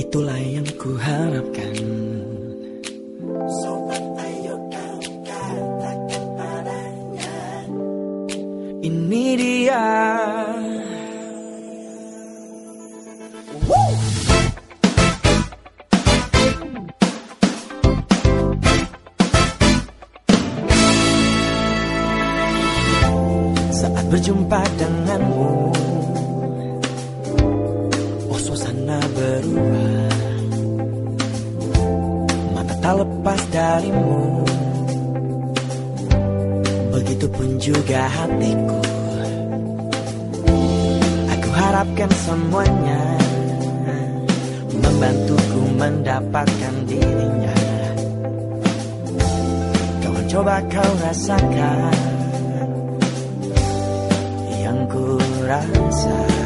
Itulah yang ku harapkan Sobat ayo kau katakan padanya. Ini dia. Saat berjumpa denganmu suasana berubah. Mata tak lepas darimu. Begitupun juga hatiku. Aku harapkan semuanya Membantuku mendapatkan dirinya. Kawan coba kau rasakan Yang ku rasa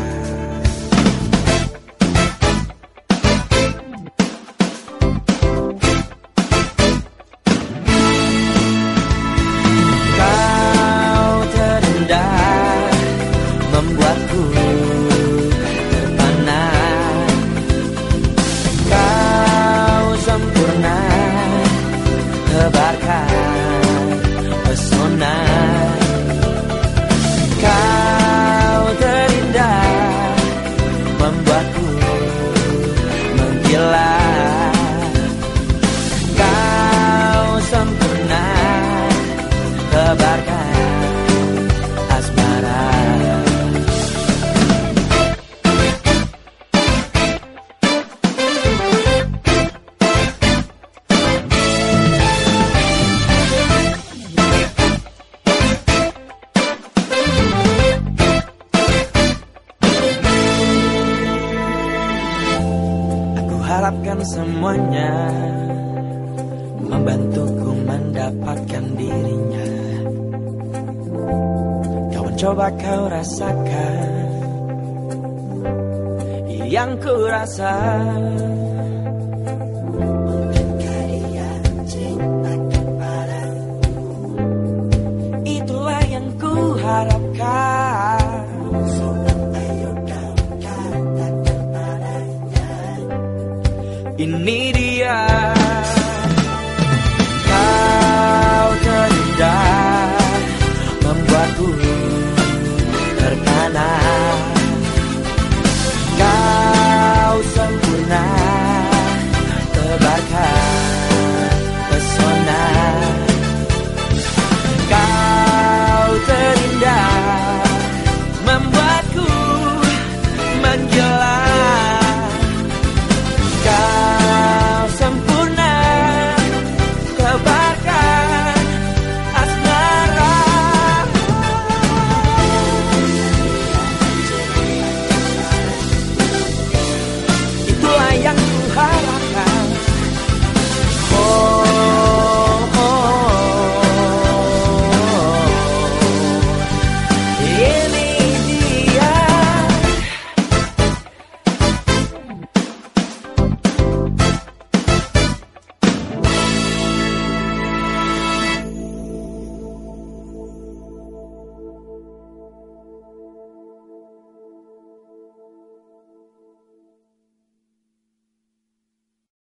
Harapkan semuanya Membantuku mendapatkan dirinya. Kawan coba kau rasakan Yang ku rasa in need